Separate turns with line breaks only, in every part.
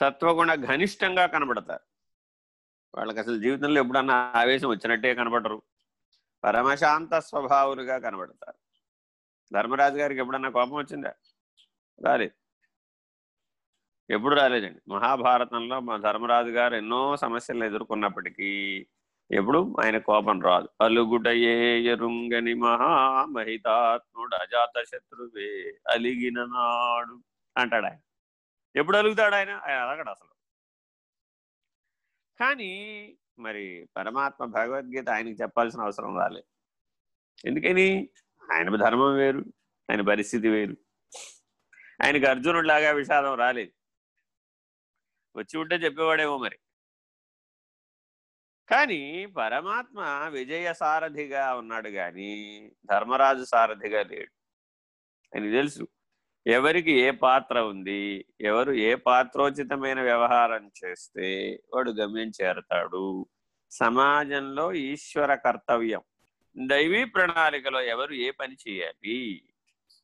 సత్వగుణ ఘనిష్టంగా కనబడతారు. వాళ్ళకి అసలు జీవితంలో ఎప్పుడన్నా ఆవేశం వచ్చినట్టే కనబడరు. పరమశాంత స్వభావులుగా కనబడతారు. ధర్మరాజు గారికి ఎప్పుడన్నా కోపం వచ్చిందా? రాలేదు. ఎప్పుడు రాలేదండి. మహాభారతంలో మా ధర్మరాజు గారు ఎన్నో సమస్యలను ఎదుర్కొన్నప్పటికీ ఎప్పుడు ఆయన కోపం రాదు. అలుగుటయే ఎరుంగని మహామహితాత్ముడు అజాత శత్రువే అలిగిన నాడు అంటాడు ఆయన ఎప్పుడు అలుగుతాడు ఆయన? ఆయన అలగడు అసలు. కానీ మరి పరమాత్మ భగవద్గీత ఆయనకి చెప్పాల్సిన అవసరం రాలేదు ఎందుకని? ఆయన ధర్మం వేరు ఆయన పరిస్థితి వేరు. ఆయనకి అర్జునుడిలాగా విషాదం రాలేదు. వచ్చి ఉంటే చెప్పేవాడేమో మరి. కానీ పరమాత్మ విజయ సారథిగా ఉన్నాడు కానీ ధర్మరాజు సారథిగా లేడు. అని తెలుసు. ఎవరికి ఏ పాత్ర ఉంది ఎవరు ఏ పాత్రోచితమైన వ్యవహారం చేస్తే వాడు గమ్యం చేరతాడు. సమాజంలో ఈశ్వర కర్తవ్యం. దైవీ ప్రణాళికలో ఎవరు ఏ పని చేయాలి?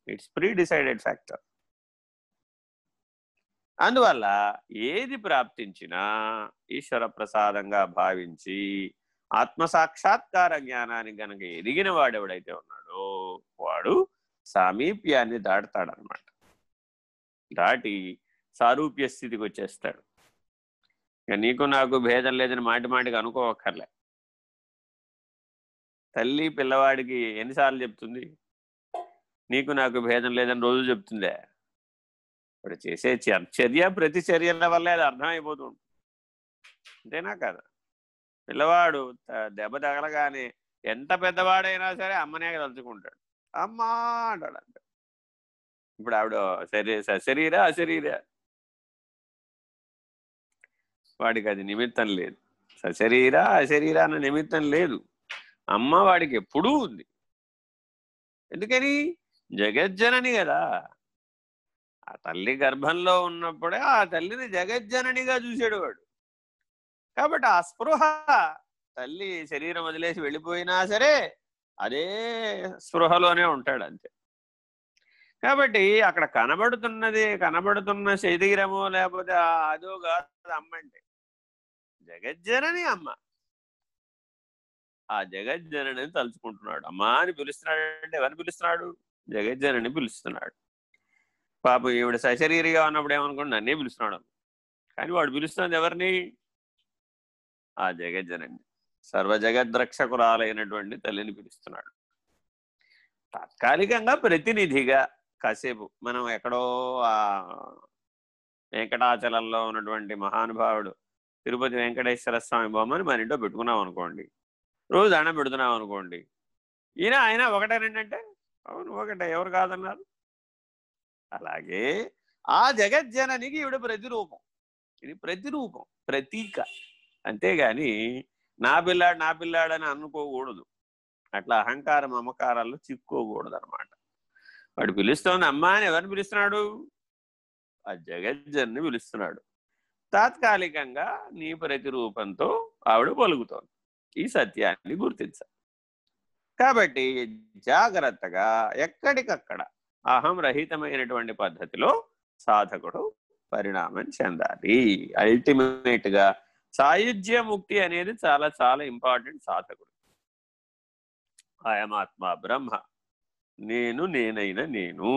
It's predecided factor. అందువల్ల ఏది ప్రాప్తించినా ఈశ్వర ప్రసాదంగా భావించి ఆత్మసాక్షాత్కార జ్ఞానాన్ని గనక ఎదిగిన వాడెవడైతే ఉన్నాడో వాడు సామీప్యాన్ని దాడతాడనమాట దాటి సారూప్య స్థితికి వచ్చేస్తాడు. ఇక నీకు నాకు భేదం లేదని మాటి మాటికి అనుకోవక్కర్లే. తల్లి పిల్లవాడికి ఎన్నిసార్లు చెప్తుంది? నీకు నాకు భేదం లేదని రోజు చెప్తుందే? ఇప్పుడు చేసే చర్య ప్రతి చర్యల వల్ల అది అర్థమైపోతుంది అంతేనా కదా? పిల్లవాడు దెబ్బ తగలగానే ఎంత పెద్దవాడైనా సరే అమ్మనే తలుచుకుంటాడు. అమ్మా అంటాడు అంతే. ఇప్పుడు ఆవిడ శరీర శరీరా అశరీరా. వాడికి అది నిమిత్తం లేదు. సశరీరా అశరీరా అన్న నిమిత్తం లేదు. అమ్మ వాడికి ఎప్పుడూ ఉంది. ఎందుకని? జగజ్జనని కదా. ఆ తల్లి గర్భంలో ఉన్నప్పుడే ఆ తల్లిని జగజ్జననిగా చూసాడు వాడు. కాబట్టి ఆ స్పృహ తల్లి శరీరం వదిలేసి వెళ్ళిపోయినా సరే అదే స్పృహలోనే ఉంటాడు అంతే. కాబట్టి అక్కడ కనబడుతున్నది కనబడుతున్న శరీరము లేకపోతే అదో కాదు అమ్మ అంటే జగజ్జనని అమ్మ. ఆ జగజ్జనని తలుచుకుంటున్నాడు. అమ్మ అని పిలుస్తున్నాడు అంటే ఎవరిని పిలుస్తున్నాడు? జగజ్జనని పిలుస్తున్నాడు. పాప ఈవిడ సశరీరిగా ఉన్నప్పుడు ఏమనుకోండి నన్నే పిలుస్తున్నాడు కానీ వాడు పిలుస్తున్నది ఎవరిని? ఆ జగజ్జనని. సర్వజగద్రక్షకురాలైనటువంటి తల్లిని పిలుస్తున్నాడు. తాత్కాలికంగా ప్రతినిధిగా కాసేపు. మనం ఎక్కడో ఆ వెంకటాచలంలో ఉన్నటువంటి మహానుభావుడు తిరుపతి వెంకటేశ్వర స్వామి బొమ్మని మన ఇంట్లో పెట్టుకున్నాం అనుకోండి. రోజు అన్నం పెడుతున్నాం అనుకోండి. ఈయన ఆయన ఒకటేనంటే అవును ఒకటే. ఎవరు కాదన్నారు? అలాగే ఆ జగజ్జననికి ఈవిడ ప్రతిరూపం. ఇది ప్రతిరూపం ప్రతీక. అంతేగాని నా పిల్లాడు నా పిల్లాడని అనుకోకూడదు. అట్లా అహంకారం మమకారాల్లో చిక్కోకూడదు అనమాట వాడు పిలుస్తోంది అమ్మ అని ఎవరిని పిలుస్తున్నాడు? ఆ జగజ్జన్ని పిలుస్తున్నాడు. తాత్కాలికంగా నీ ప్రతిరూపంతో ఆవిడ పలుకుతోంది. ఈ సత్యాన్ని గుర్తించాలి కాబట్టి జాగ్రత్తగా ఎక్కడికక్కడ అహం రహితమైనటువంటి పద్ధతిలో సాధకుడు పరిణామం చెందాలి. అల్టిమేట్గా సాయుధ్య ముక్తి అనేది చాలా చాలా ఇంపార్టెంట్ సాధకుడు. అయమాత్మ బ్రహ్మ. నేను నేనైన నేను.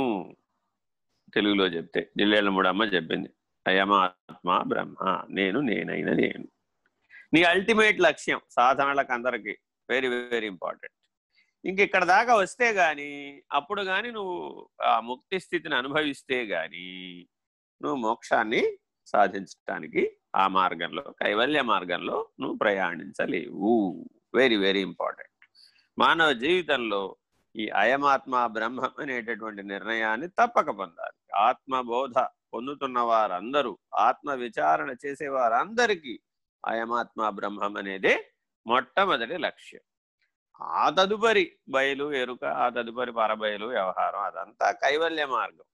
తెలుగులో చెప్తే జిల్లేళ్ళ మూడమ్మ చెప్పింది అయమాత్మ బ్రహ్మ నేను నేనైన నేను. నీ అల్టిమేట్ లక్ష్యం సాధనలకు అందరికీ వెరీ వెరీ ఇంపార్టెంట్ ఇంక ఇక్కడ దాకా వస్తే గాని అప్పుడు గాని నువ్వు ఆ ముక్తి స్థితిని అనుభవిస్తే గాని నువ్వు మోక్షాన్ని సాధించడానికి ఆ మార్గంలో కైవల్య మార్గంలో నువ్వు ప్రయాణించలేవు. వెరీ వెరీ ఇంపార్టెంట్ మానవ జీవితంలో ఈ అయమాత్మ బ్రహ్మం అనేటటువంటి నిర్ణయాన్ని తప్పక పొందాలి. ఆత్మబోధ పొందుతున్న వారందరూ ఆత్మ విచారణ చేసే వారందరికీ అయమాత్మ బ్రహ్మం అనేది మొట్టమొదటి లక్ష్యం. ఆ తదుపరి బయలు ఎరుక ఆ తదుపరి పరబయలు వ్యవహారం అదంతా కైవల్య మార్గం.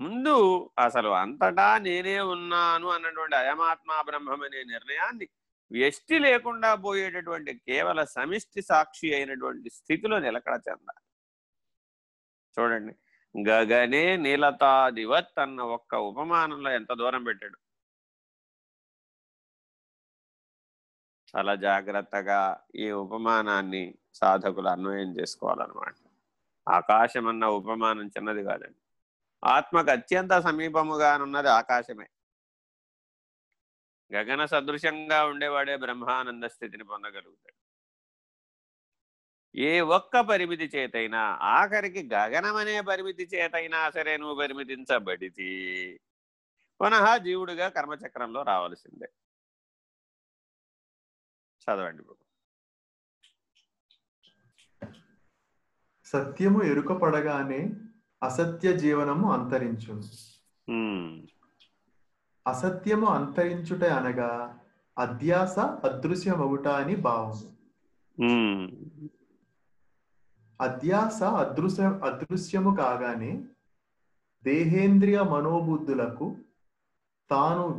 ముందు అసలు అంతటా నేనే ఉన్నాను అన్నటువంటి అయమాత్మ బ్రహ్మం అనే నిర్ణయాన్ని వ్యష్టి లేకుండా పోయేటటువంటి కేవల సమిష్టి సాక్షి అయినటువంటి స్థితిలో నిలకడ చెందాలి. చూడండి గగనే నీలతాదివత్ అన్న ఒక్క ఉపమానంలో ఎంత దూరం పెట్టాడు? చాలా జాగ్రత్తగా ఈ ఉపమానాన్ని సాధకులు అన్వయం చేసుకోవాలన్నమాట. ఆకాశం అన్న ఉపమానం చిన్నది కాదండి. ఆత్మకు అత్యంత సమీపముగానున్నది ఆకాశమే. గగన సదృశంగా ఉండేవాడే బ్రహ్మానంద స్థితిని పొందగలుగుతాడు. ఏ ఒక్క పరిమితి చేతైనా ఆఖరికి గగనం అనే పరిమితి చేతైనా సరే నువ్వు పరిమితించబడితి పునః జీవుడిగా కర్మచక్రంలో రావాల్సిందే. చదవండి బాబు.
సత్యము ఎరుకపడగానే అసత్య జీవనము అంతరించును.
ఉమ్,
అసత్యము అంతరించుట అనగా అధ్యాస అదృశ్యమగుట అని భావము.
ఉమ్,
అధ్యాస అదృశ్య అదృశ్యము కాగానే దేహేంద్రియ మనోబుద్ధులకు తాను